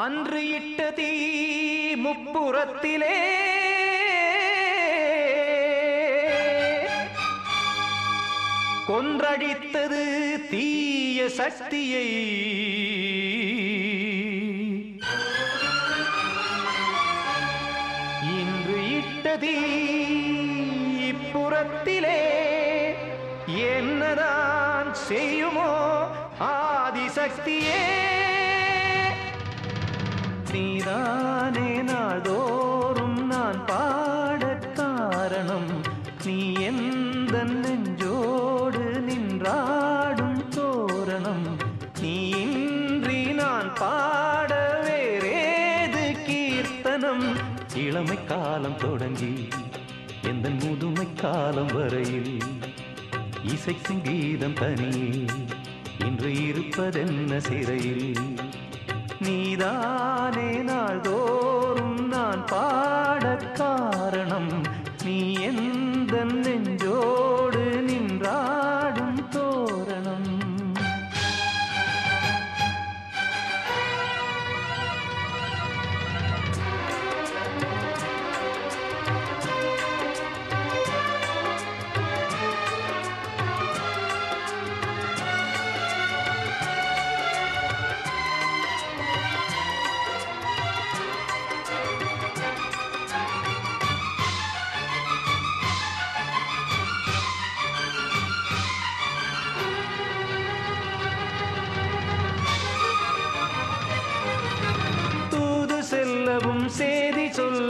அன்று இட்ட தீ முப்புறத்திலே. கொன்றடித்தது தீய சக்தியை. இன்று இட்டதீ இப்புறத்திலே என்னதான் செய்யுமோ ஆதிசக்தியே. நீதானே நாள்தோறும் நான் பாடக் காரணம். நீ எந்த நெஞ்சோடு நின்றாடும் தோரணம். நீ இன்றி நான் பாட வேறேது கீர்த்தனம். இளமை காலம் தொடங்கி எந்த முதுமை காலம் வரையில் இசைக்கும் கீதம் தனியே இன்று இருப்பதென்ன சிறையில்? நீதானே நாள்தோறும் நான் பாடக் காரணம் நீ எந்த நெஞ்சோடு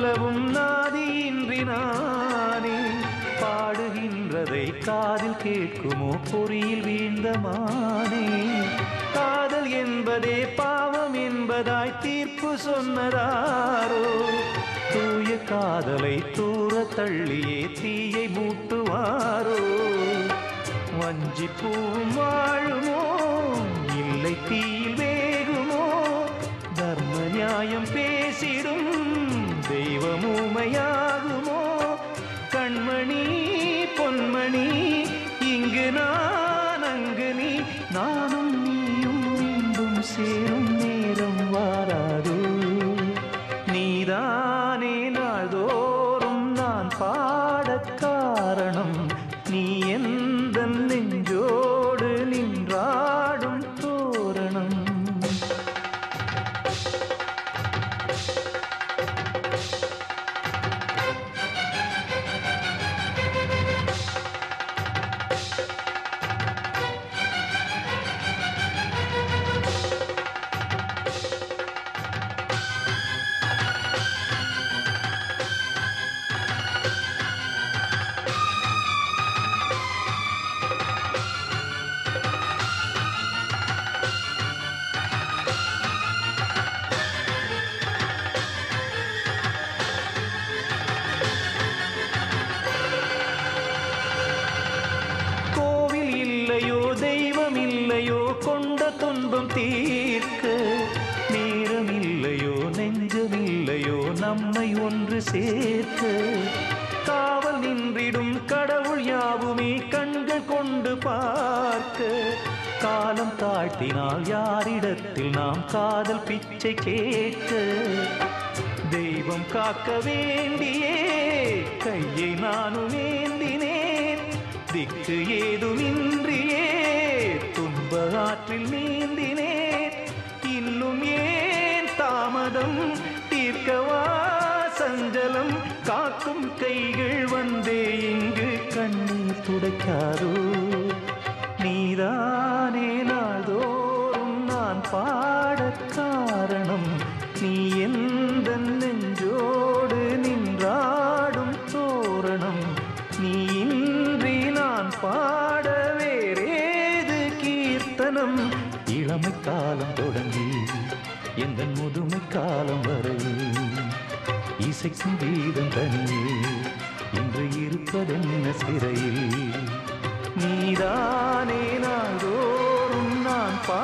உறவும் நாதியின்றி நானே பாடுகின்றதை காதில் கேட்குமோ? பொறியில் வீழ்ந்த மானே. காதல் என்பதே பாவம் என்பதாய் தீர்ப்பு சொன்னதாரோ? தூய காதலை தூர தள்ளியே தீயை மூட்டுவாரோ? வஞ்சி பூமா தெய்வமூமையாகுமோ கண்மணி பொன்மணி இங்கு நான் அங்கு நீ. நானும் நீயும் மீண்டும் சேரும் நேரம் வாராது. நீதானே நாள்தோறும் நான் பாடக் காரணம். தெய்வம் இல்லையோ கொண்ட துன்பம் தீர்க்க. நேரம் இல்லையோ நெஞ்சம் இல்லையோ நம்மை ஒன்று சேர்க்க. காவல் நின்றிடும் கடவுள் யாவுமே கண்கள் கொண்டு பார்க்க. காலம் தாழ்த்தினால் யாரிடத்தில் நாம் காதல் பிச்சை கேட்க தெய்வம் காக்க வேண்டியே கையை நானும் ஏந்தினேன். திக்கு ஏதுமின் துன்ப ஆற்றில் நீந்தினேன். இன்னும் ஏன் தாமதம்? தீர்க்கவா? சஞ்சலம் காக்கும் கைகள் வந்தே இங்கு கண்ணீர் துடைக்காதோ? நீதானே நாள்தோறும் நான் பாட காரணம். நீ எந்த நடனம் இளமை காலம் தொடங்கி எந்த முதுமை காலம் வரை இசைக்கும் வீதம் தனியே இன்று இருப்பதென்ன சிறையில். நீதானே நாள்தோறும் நான் பா